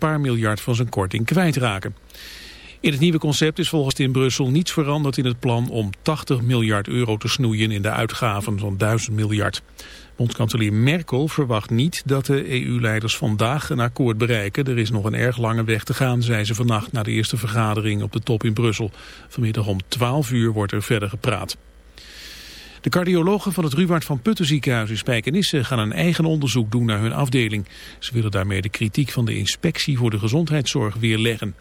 een paar miljard van zijn korting kwijtraken. In het nieuwe concept is volgens in Brussel niets veranderd in het plan om 80 miljard euro te snoeien in de uitgaven van 1000 miljard. Bondskanselier Merkel verwacht niet dat de EU-leiders vandaag een akkoord bereiken. Er is nog een erg lange weg te gaan, zei ze vannacht na de eerste vergadering op de top in Brussel. Vanmiddag om 12 uur wordt er verder gepraat. De cardiologen van het Ruwaard van Putten ziekenhuis in Spijkenisse gaan een eigen onderzoek doen naar hun afdeling. Ze willen daarmee de kritiek van de inspectie voor de gezondheidszorg weerleggen.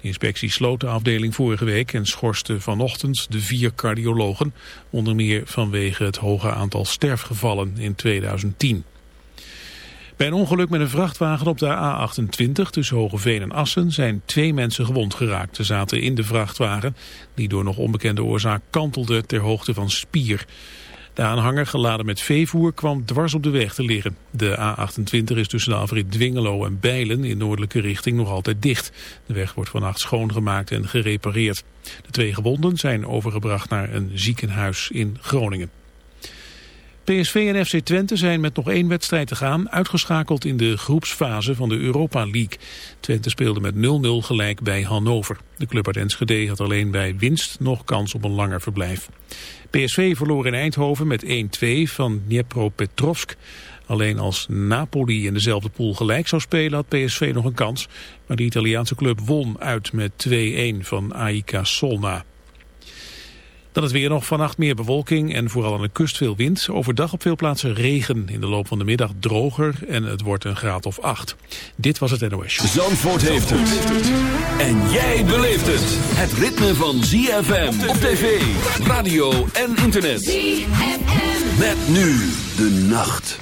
De inspectie sloot de afdeling vorige week en schorste vanochtend de vier cardiologen, onder meer vanwege het hoge aantal sterfgevallen in 2010. Bij een ongeluk met een vrachtwagen op de A28 tussen Hogeveen en Assen zijn twee mensen gewond geraakt. Ze zaten in de vrachtwagen die door nog onbekende oorzaak kantelde ter hoogte van Spier. De aanhanger geladen met veevoer kwam dwars op de weg te liggen. De A28 is tussen de afrit Dwingelo en Bijlen in noordelijke richting nog altijd dicht. De weg wordt vannacht schoongemaakt en gerepareerd. De twee gewonden zijn overgebracht naar een ziekenhuis in Groningen. PSV en FC Twente zijn met nog één wedstrijd te gaan uitgeschakeld in de groepsfase van de Europa League. Twente speelde met 0-0 gelijk bij Hannover. De club uit Enschede had alleen bij winst nog kans op een langer verblijf. PSV verloor in Eindhoven met 1-2 van Dnipropetrovsk. Alleen als Napoli in dezelfde pool gelijk zou spelen had PSV nog een kans. Maar de Italiaanse club won uit met 2-1 van AIK Solna. Dan het weer nog vannacht meer bewolking en vooral aan de kust veel wind. Overdag op veel plaatsen regen. In de loop van de middag droger en het wordt een graad of acht. Dit was het NOS. Zandvoort heeft het. En jij beleeft het. Het ritme van ZFM op tv, radio en internet. ZFM. Met nu de nacht.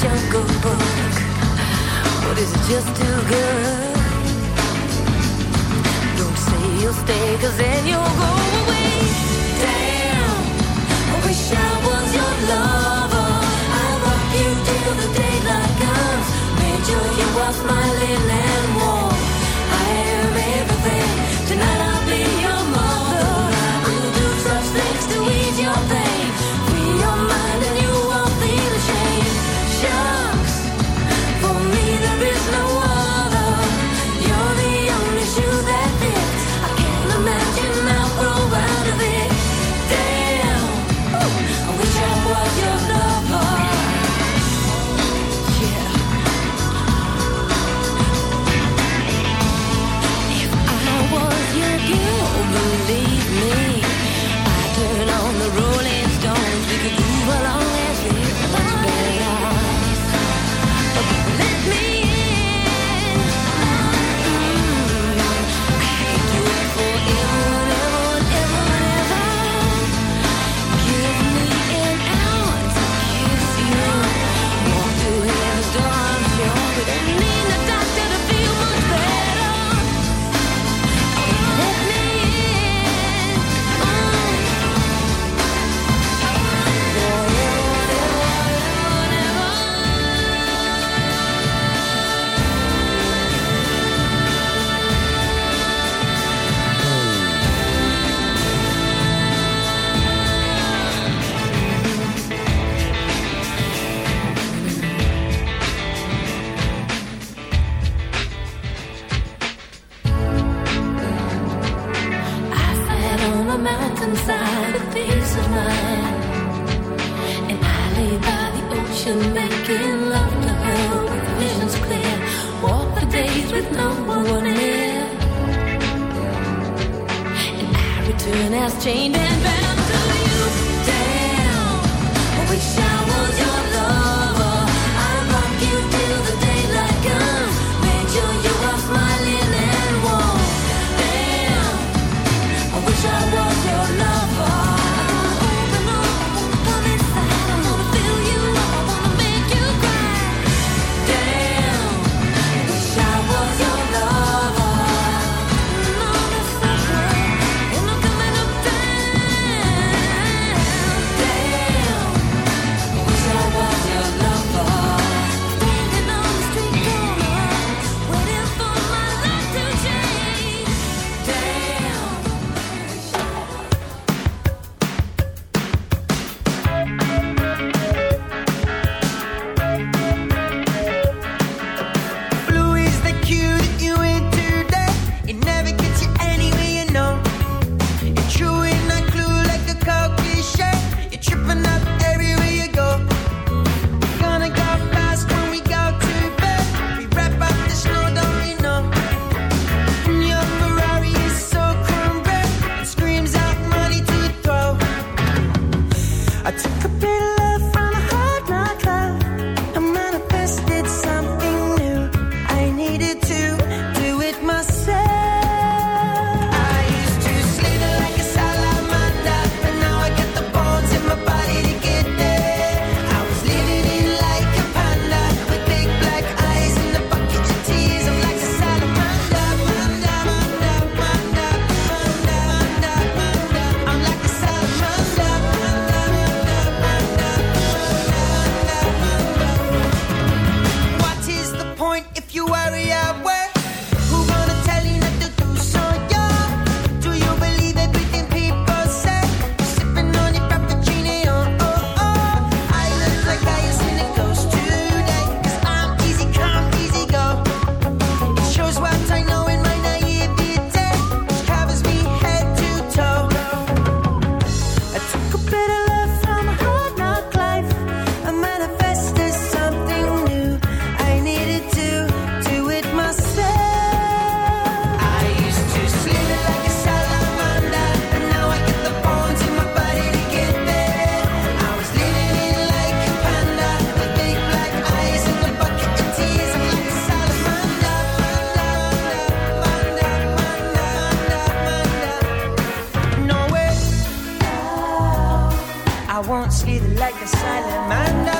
Jungle Book? What is is it just too good? Don't say you'll stay, cause then you'll go away. Damn, I wish I was your lover. I'll rock you till the daylight comes. Made sure you wash my linen warm. Sleeping like a silent man.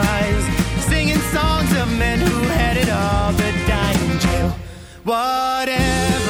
rise, singing songs of men who had it all but died in jail. Whatever.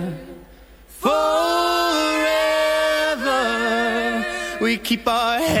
keep our heads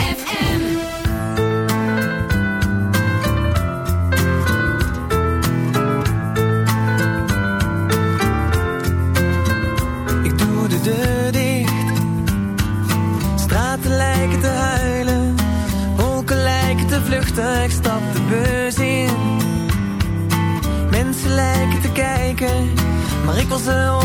thousand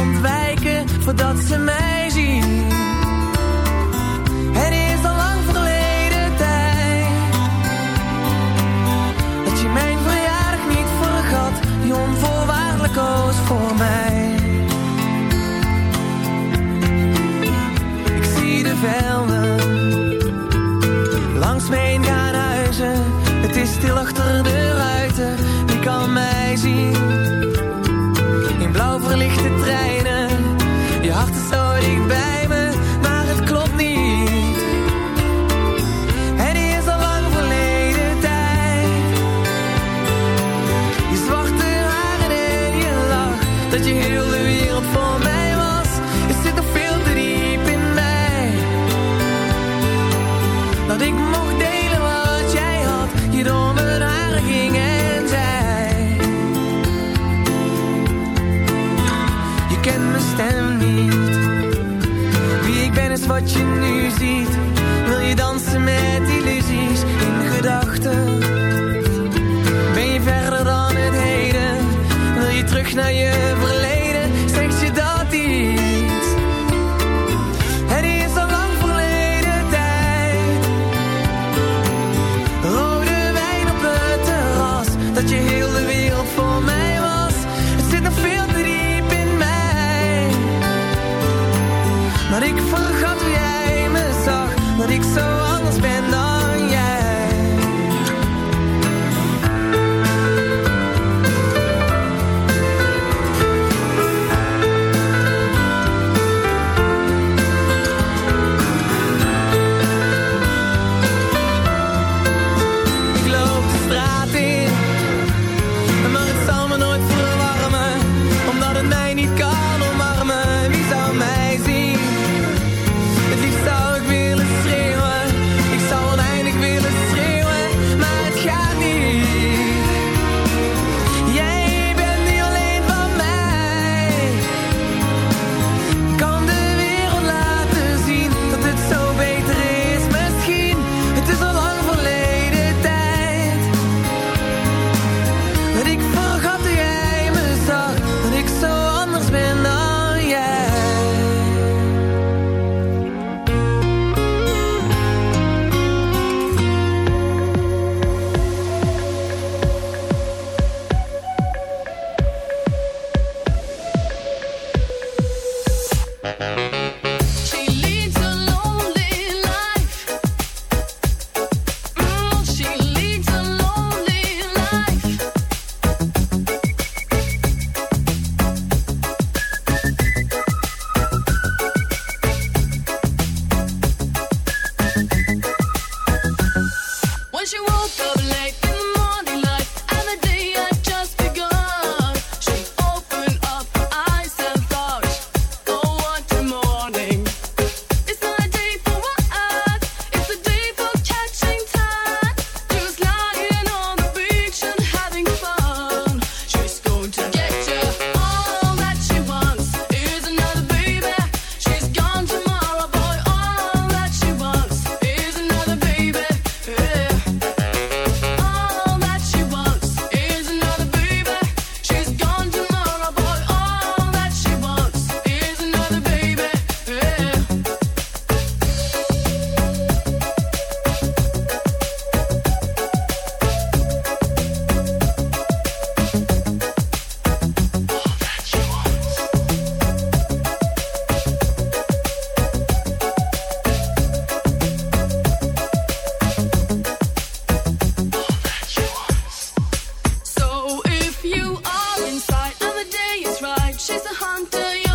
she's a hunter,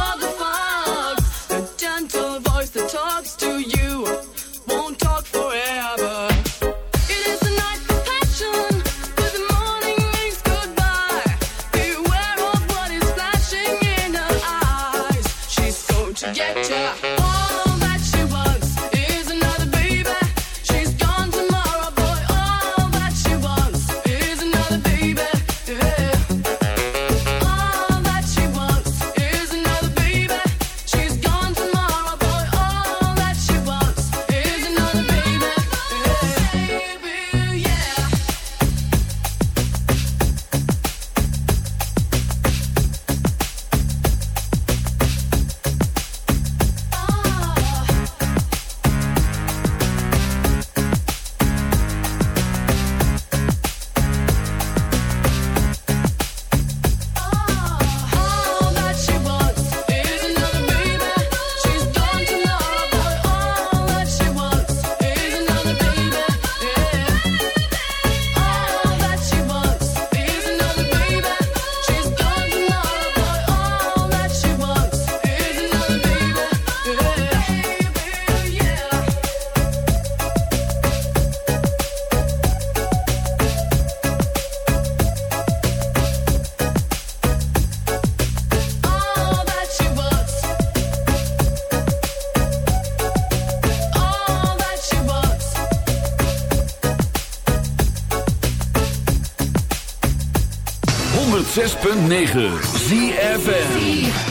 6.9 ZFN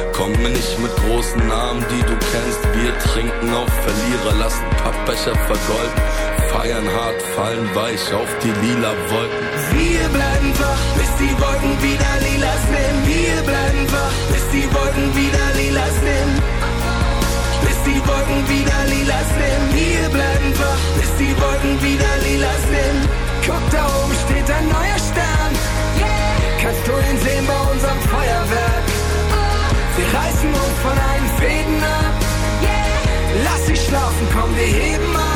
Kommt mir nicht mit großen Namen, die du kennst. Wir trinken auf Verlierer, lassen Pappbecher vergolden. Feiern hart, fallen weich auf die lila Wolken. Wir bleiben wach, bis die Wolken wieder lila sind. Wir bleiben wach, bis die Wolken wieder lila sind. Bis die Wolken wieder lila sind. Wir bleiben wach, bis die Wolken wieder lila sind. Guck da oben steht ein neuer Stern. Yeah. Kannst du ihn sehen bei uns? von einem Fäden ab. Yeah. Lass dich schlafen, komm, wir heben ab.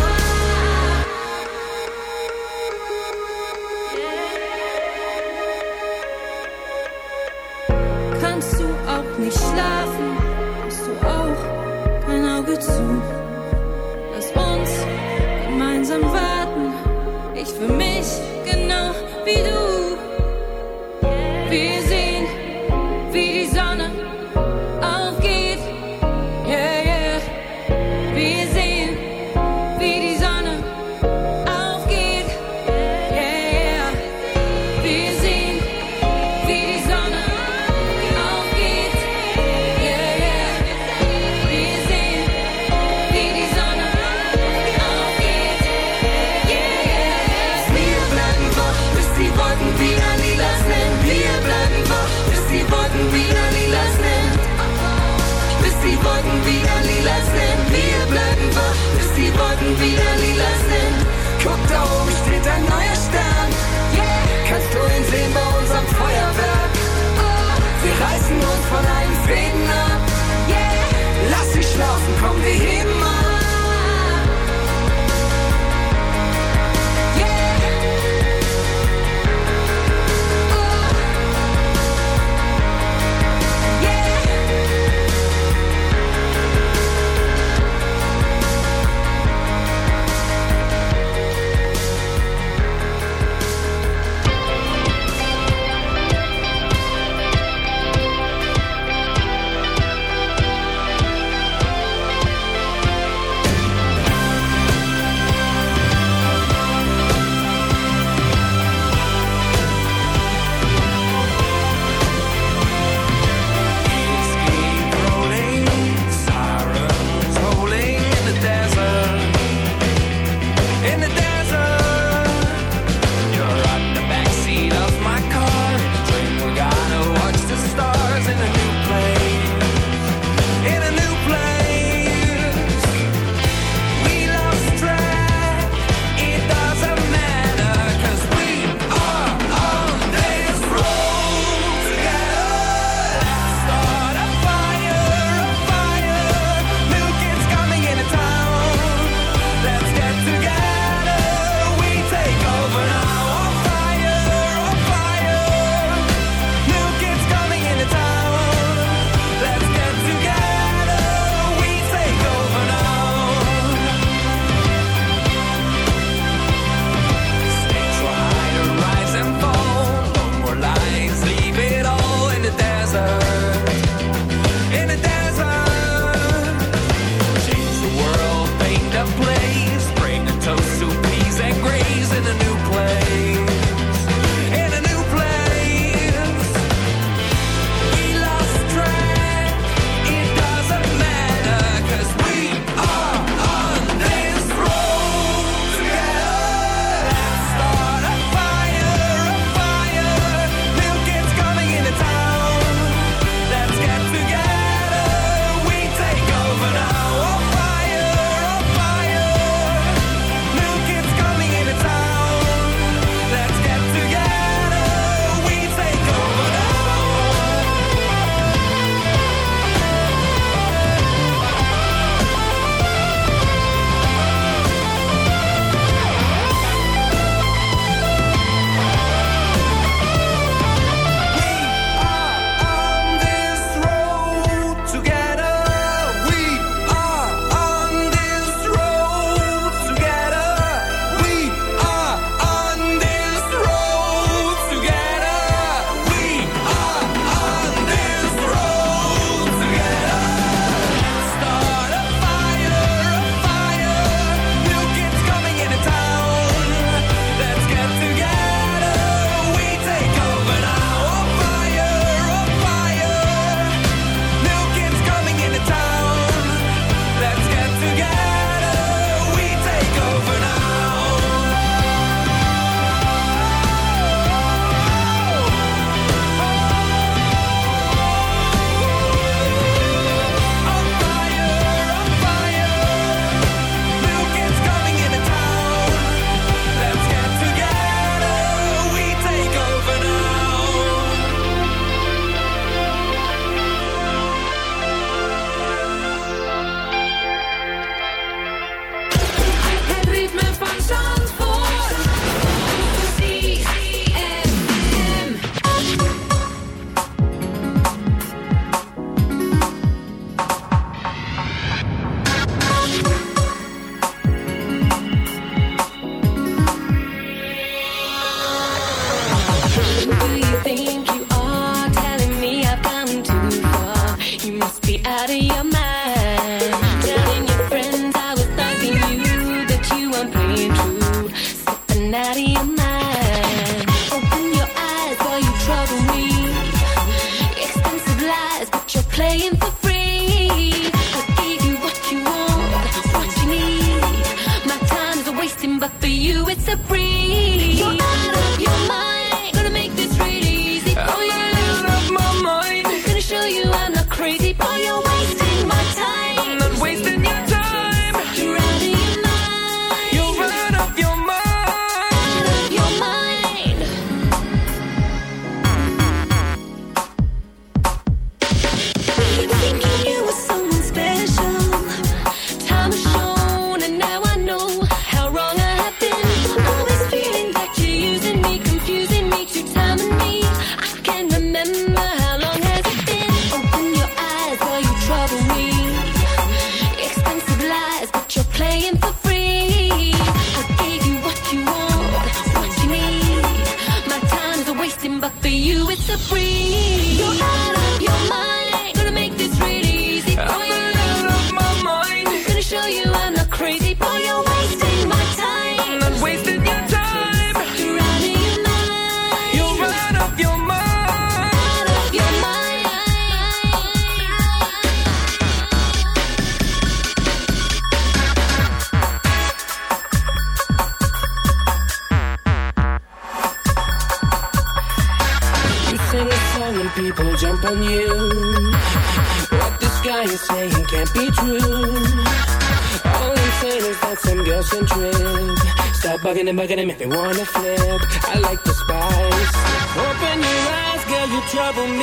and paid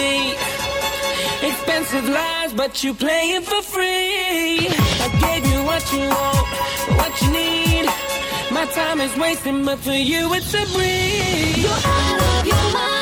me. Expensive lies, but you play it for free. I gave you what you want, what you need. My time is wasting, but for you it's a breeze. You're out of your mind.